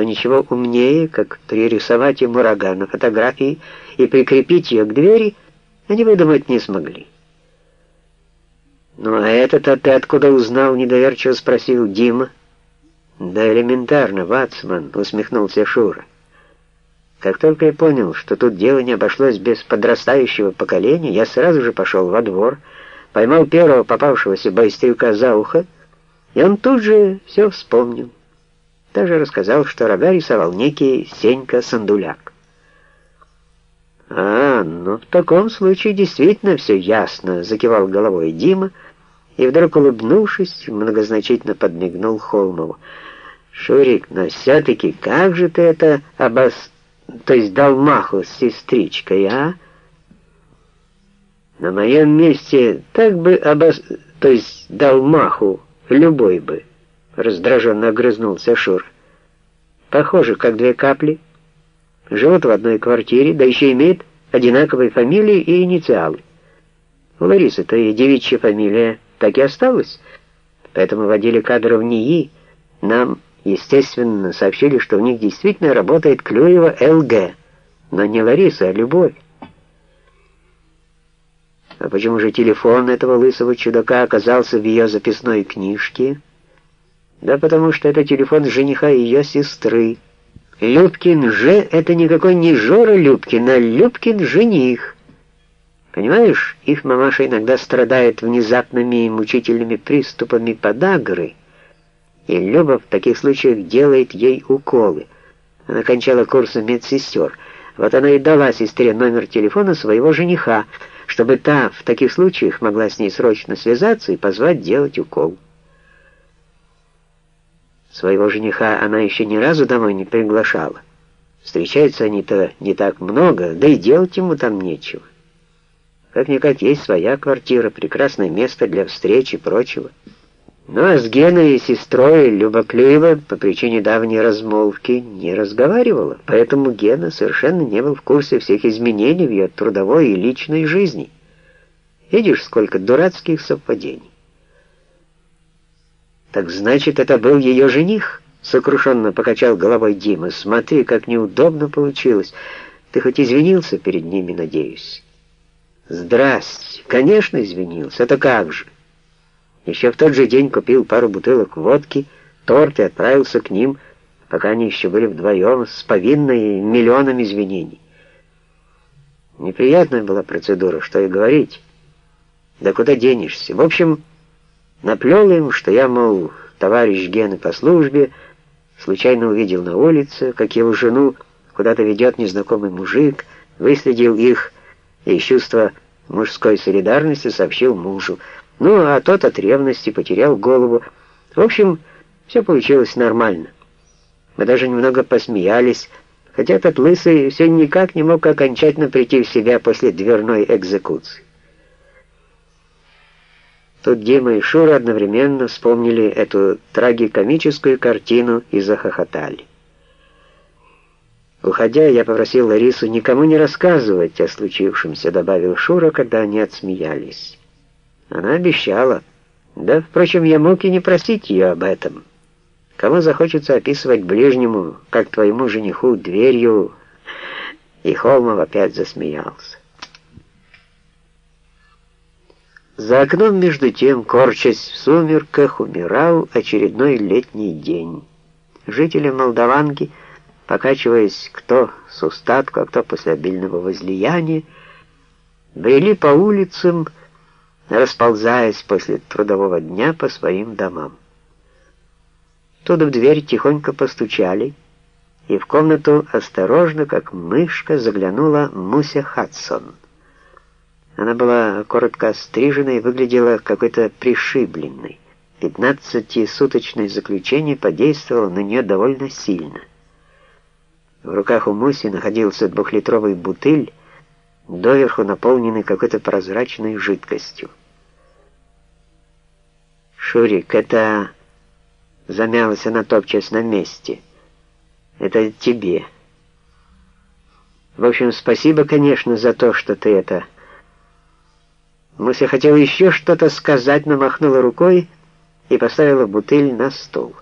что ничего умнее, как пририсовать ему рога на фотографии и прикрепить ее к двери, они выдумать не смогли. «Ну а этот-то ты откуда узнал?» — недоверчиво спросил Дима. «Да элементарно, Вацман», — усмехнулся Шура. Как только я понял, что тут дело не обошлось без подрастающего поколения, я сразу же пошел во двор, поймал первого попавшегося байстрюка за ухо, и он тут же все вспомнил. Даже рассказал, что рога рисовал некий Сенька Сандуляк. «А, ну в таком случае действительно все ясно», — закивал головой Дима, и вдруг, улыбнувшись, многозначительно подмигнул Холмову. «Шурик, но все-таки как же ты это обос то есть дал маху с сестричкой, а? На моем месте так бы обос... то есть дал маху любой бы, раздраженно огрызнулся Шур. Похоже, как две капли. Живут в одной квартире, да еще имеют одинаковые фамилии и инициалы. У Ларисы-то и девичья фамилия так и осталась, поэтому в отделе кадров НИИ нам Естественно, сообщили, что у них действительно работает Клюева ЛГ, но не Лариса, а Любовь. А почему же телефон этого лысого чудака оказался в ее записной книжке? Да потому что это телефон жениха ее сестры. Любкин же — это никакой не Жора Любкин, а Любкин жених. Понимаешь, их мамаша иногда страдает внезапными и мучительными приступами подагры, и Люба в таких случаях делает ей уколы. Она кончала курсы медсестер. Вот она и дала сестре номер телефона своего жениха, чтобы та в таких случаях могла с ней срочно связаться и позвать делать укол. Своего жениха она еще ни разу домой не приглашала. Встречаются они-то не так много, да и делать ему там нечего. Как-никак есть своя квартира, прекрасное место для встреч и прочего. Ну а с Геной и сестрой Люба Клюева по причине давней размолвки не разговаривала, поэтому Гена совершенно не был в курсе всех изменений в ее трудовой и личной жизни. Видишь, сколько дурацких совпадений. «Так значит, это был ее жених?» — сокрушенно покачал головой Дима. «Смотри, как неудобно получилось. Ты хоть извинился перед ними, надеюсь?» «Здрасте. Конечно, извинился. Это как же?» Еще в тот же день купил пару бутылок водки, торт и отправился к ним, пока они еще были вдвоем, с повинной миллионом извинений. Неприятная была процедура, что и говорить. Да куда денешься? В общем, наплел им, что я, мол, товарищ Гены по службе, случайно увидел на улице, как его жену куда-то ведет незнакомый мужик, выследил их и из чувства мужской солидарности сообщил мужу. Ну, а тот от ревности потерял голову. В общем, все получилось нормально. Мы даже немного посмеялись, хотя этот лысый все никак не мог окончательно прийти в себя после дверной экзекуции. Тут Дима и Шура одновременно вспомнили эту трагикомическую картину и захохотали. Уходя, я попросил Ларису никому не рассказывать о случившемся, добавил Шура, когда они отсмеялись. Она обещала. Да, впрочем, я мог и не просить ее об этом. Кому захочется описывать ближнему, как твоему жениху, дверью... И Холмов опять засмеялся. За окном, между тем, корчась в сумерках, умирал очередной летний день. Жители Молдаванки, покачиваясь кто с устатку, а кто после обильного возлияния, брели по улицам, расползаясь после трудового дня по своим домам. Тут в дверь тихонько постучали, и в комнату осторожно, как мышка, заглянула Муся Хадсон. Она была коротко стрижена и выглядела какой-то пришибленной. Пятнадцатисуточное заключение подействовало на нее довольно сильно. В руках у Муси находился двухлитровый бутыль, доверху наполненный какой-то прозрачной жидкостью. «Шурик, это...» Замялась она, топчась на месте. «Это тебе. В общем, спасибо, конечно, за то, что ты это...» Муся хотела еще что-то сказать, но махнула рукой и поставила бутыль на стол.